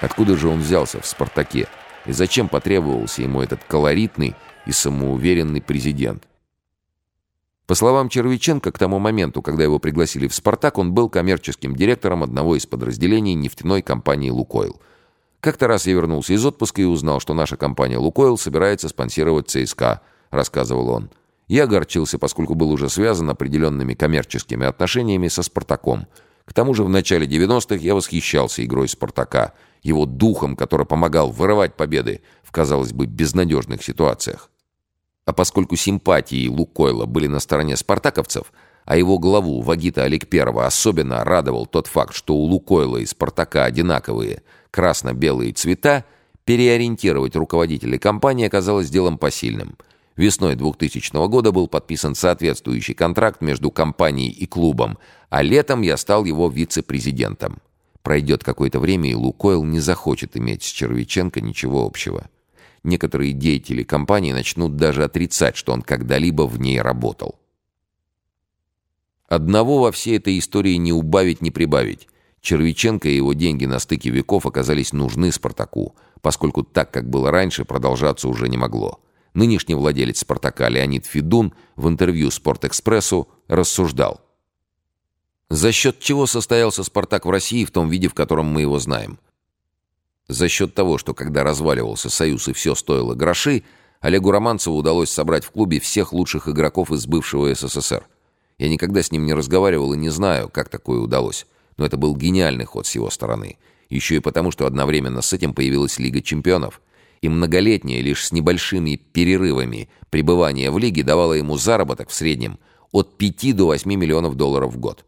Откуда же он взялся в «Спартаке»? И зачем потребовался ему этот колоритный и самоуверенный президент? По словам Червиченко, к тому моменту, когда его пригласили в «Спартак», он был коммерческим директором одного из подразделений нефтяной компании «Лукойл». Как-то раз я вернулся из отпуска и узнал, что наша компания «Лукойл» собирается спонсировать ЦСКА, рассказывал он. Я огорчился, поскольку был уже связан определенными коммерческими отношениями со «Спартаком». К тому же в начале 90-х я восхищался игрой «Спартака», его духом, который помогал вырывать победы в, казалось бы, безнадежных ситуациях. А поскольку симпатии Лукойла были на стороне спартаковцев, а его главу Вагита Аликперова особенно радовал тот факт, что у Лукойла и Спартака одинаковые красно-белые цвета, переориентировать руководителей компании оказалось делом посильным. Весной 2000 года был подписан соответствующий контракт между компанией и клубом, а летом я стал его вице-президентом. Пройдет какое-то время, и Лукойл не захочет иметь с Червиченко ничего общего. Некоторые деятели компании начнут даже отрицать, что он когда-либо в ней работал. Одного во всей этой истории не убавить, не прибавить. Червиченко и его деньги на стыке веков оказались нужны «Спартаку», поскольку так, как было раньше, продолжаться уже не могло. Нынешний владелец «Спартака» Леонид Федун в интервью «Спортэкспрессу» рассуждал. За счет чего состоялся «Спартак» в России в том виде, в котором мы его знаем? За счет того, что когда разваливался Союз и все стоило гроши, Олегу Романцеву удалось собрать в клубе всех лучших игроков из бывшего СССР. Я никогда с ним не разговаривал и не знаю, как такое удалось. Но это был гениальный ход с его стороны. Еще и потому, что одновременно с этим появилась Лига чемпионов. И многолетнее, лишь с небольшими перерывами, пребывание в Лиге давало ему заработок в среднем от 5 до 8 миллионов долларов в год.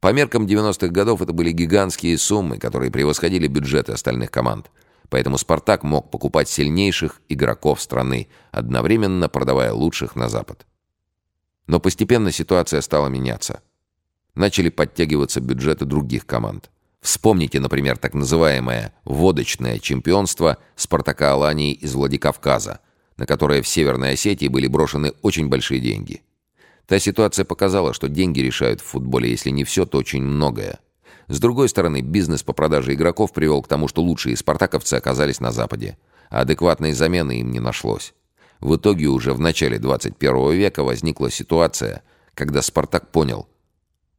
По меркам 90-х годов это были гигантские суммы, которые превосходили бюджеты остальных команд. Поэтому «Спартак» мог покупать сильнейших игроков страны, одновременно продавая лучших на Запад. Но постепенно ситуация стала меняться. Начали подтягиваться бюджеты других команд. Вспомните, например, так называемое «водочное чемпионство» «Спартака Алании» из Владикавказа, на которое в Северной Осетии были брошены очень большие деньги. Та ситуация показала, что деньги решают в футболе, если не все, то очень многое. С другой стороны, бизнес по продаже игроков привел к тому, что лучшие спартаковцы оказались на Западе, а адекватной замены им не нашлось. В итоге уже в начале 21 века возникла ситуация, когда «Спартак» понял,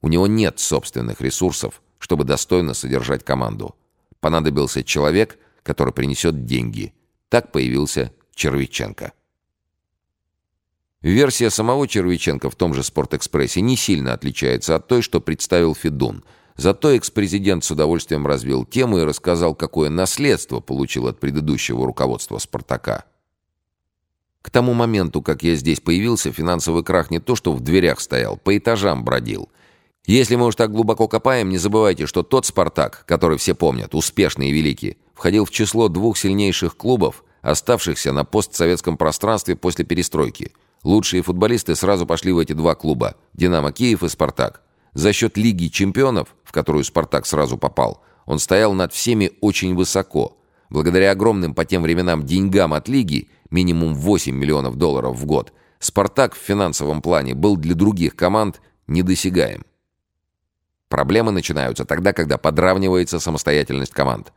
у него нет собственных ресурсов, чтобы достойно содержать команду. Понадобился человек, который принесет деньги. Так появился Червиченко. Версия самого Червиченко в том же «Спортэкспрессе» не сильно отличается от той, что представил Федун. Зато экс-президент с удовольствием развил тему и рассказал, какое наследство получил от предыдущего руководства «Спартака». К тому моменту, как я здесь появился, финансовый крах не то что в дверях стоял, по этажам бродил. Если мы уж так глубоко копаем, не забывайте, что тот «Спартак», который все помнят, успешный и великий, входил в число двух сильнейших клубов, оставшихся на постсоветском пространстве после перестройки – Лучшие футболисты сразу пошли в эти два клуба – «Динамо Киев» и «Спартак». За счет Лиги чемпионов, в которую «Спартак» сразу попал, он стоял над всеми очень высоко. Благодаря огромным по тем временам деньгам от Лиги, минимум 8 миллионов долларов в год, «Спартак» в финансовом плане был для других команд недосягаем. Проблемы начинаются тогда, когда подравнивается самостоятельность команд.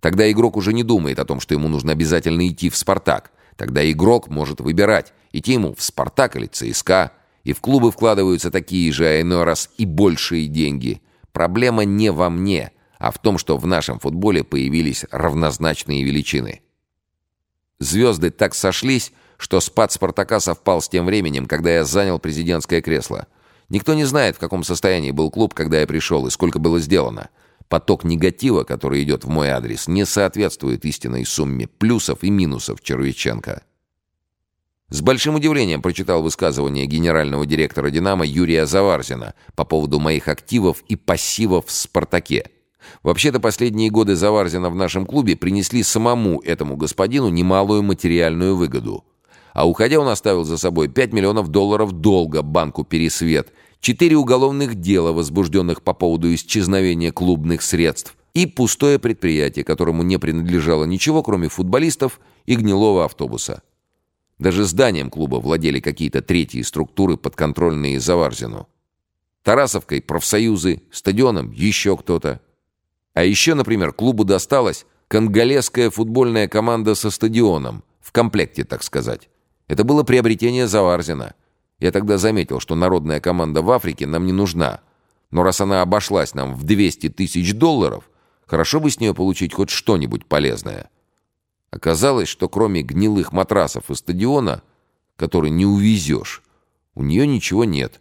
Тогда игрок уже не думает о том, что ему нужно обязательно идти в «Спартак». Тогда игрок может выбирать, идти ему в «Спартак» или «ЦСКА», и в клубы вкладываются такие же, а иной раз и большие деньги. Проблема не во мне, а в том, что в нашем футболе появились равнозначные величины. Звезды так сошлись, что спад «Спартака» совпал с тем временем, когда я занял президентское кресло. Никто не знает, в каком состоянии был клуб, когда я пришел, и сколько было сделано. Поток негатива, который идет в мой адрес, не соответствует истинной сумме плюсов и минусов Червиченко. С большим удивлением прочитал высказывание генерального директора «Динамо» Юрия Заварзина по поводу моих активов и пассивов в «Спартаке». Вообще-то последние годы Заварзина в нашем клубе принесли самому этому господину немалую материальную выгоду. А уходя он оставил за собой 5 миллионов долларов долга банку «Пересвет», четыре уголовных дела, возбужденных по поводу исчезновения клубных средств, и пустое предприятие, которому не принадлежало ничего, кроме футболистов и гнилого автобуса. Даже зданием клуба владели какие-то третьи структуры, подконтрольные Заварзину. Тарасовкой – профсоюзы, стадионом – еще кто-то. А еще, например, клубу досталась конголезская футбольная команда со стадионом, в комплекте, так сказать. Это было приобретение Заварзина. Я тогда заметил, что народная команда в Африке нам не нужна. Но раз она обошлась нам в 200 тысяч долларов, хорошо бы с нее получить хоть что-нибудь полезное. Оказалось, что кроме гнилых матрасов и стадиона, который не увезешь, у нее ничего нет.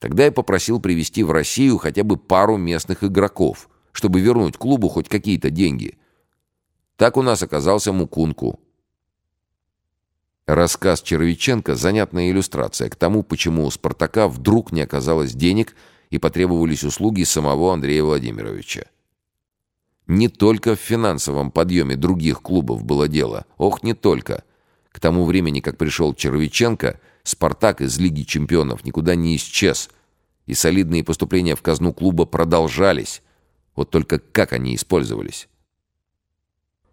Тогда я попросил привезти в Россию хотя бы пару местных игроков, чтобы вернуть клубу хоть какие-то деньги. Так у нас оказался Мукунку. Рассказ Червиченко – занятная иллюстрация к тому, почему у «Спартака» вдруг не оказалось денег и потребовались услуги самого Андрея Владимировича. Не только в финансовом подъеме других клубов было дело. Ох, не только. К тому времени, как пришел Червиченко, «Спартак» из Лиги чемпионов никуда не исчез, и солидные поступления в казну клуба продолжались. Вот только как они использовались?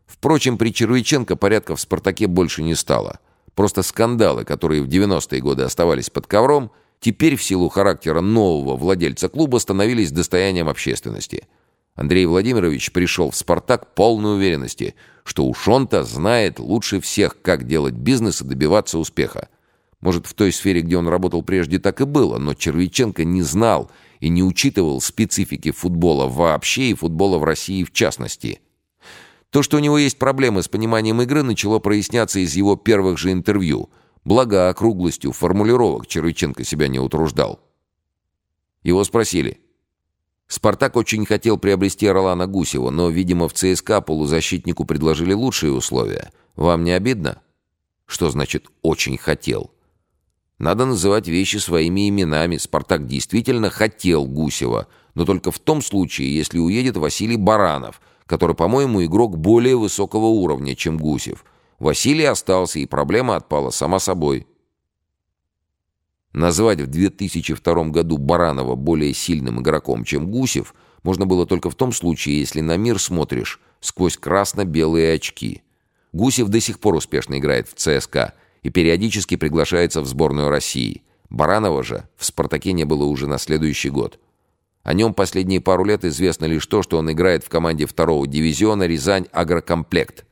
Впрочем, при Червиченко порядка в «Спартаке» больше не стало. Просто скандалы, которые в 90-е годы оставались под ковром, теперь в силу характера нового владельца клуба становились достоянием общественности – Андрей Владимирович пришел в «Спартак» полной уверенности, что уж он-то знает лучше всех, как делать бизнес и добиваться успеха. Может, в той сфере, где он работал прежде, так и было, но Червиченко не знал и не учитывал специфики футбола вообще и футбола в России в частности. То, что у него есть проблемы с пониманием игры, начало проясняться из его первых же интервью. Благо, округлостью формулировок Червиченко себя не утруждал. Его спросили, «Спартак» очень хотел приобрести Орлана Гусева, но, видимо, в ЦСКА полузащитнику предложили лучшие условия. Вам не обидно? Что значит «очень хотел»? Надо называть вещи своими именами. «Спартак» действительно хотел Гусева, но только в том случае, если уедет Василий Баранов, который, по-моему, игрок более высокого уровня, чем Гусев. Василий остался, и проблема отпала сама собой. Назвать в 2002 году Баранова более сильным игроком, чем Гусев, можно было только в том случае, если на мир смотришь сквозь красно-белые очки. Гусев до сих пор успешно играет в ЦСКА и периодически приглашается в сборную России. Баранова же в «Спартаке» не было уже на следующий год. О нем последние пару лет известно лишь то, что он играет в команде второго дивизиона «Рязань Агрокомплект»,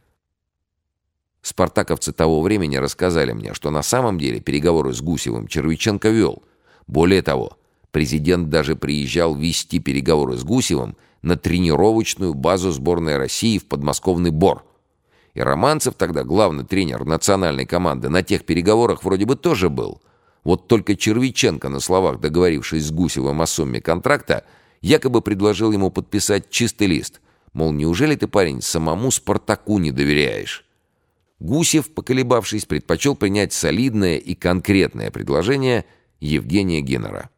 Спартаковцы того времени рассказали мне, что на самом деле переговоры с Гусевым Червиченко вел. Более того, президент даже приезжал вести переговоры с Гусевым на тренировочную базу сборной России в подмосковный Бор. И Романцев тогда, главный тренер национальной команды, на тех переговорах вроде бы тоже был. Вот только Червиченко, на словах договорившись с Гусевым о сумме контракта, якобы предложил ему подписать чистый лист. Мол, неужели ты, парень, самому Спартаку не доверяешь? Гусев, поколебавшись, предпочел принять солидное и конкретное предложение Евгения Геннера.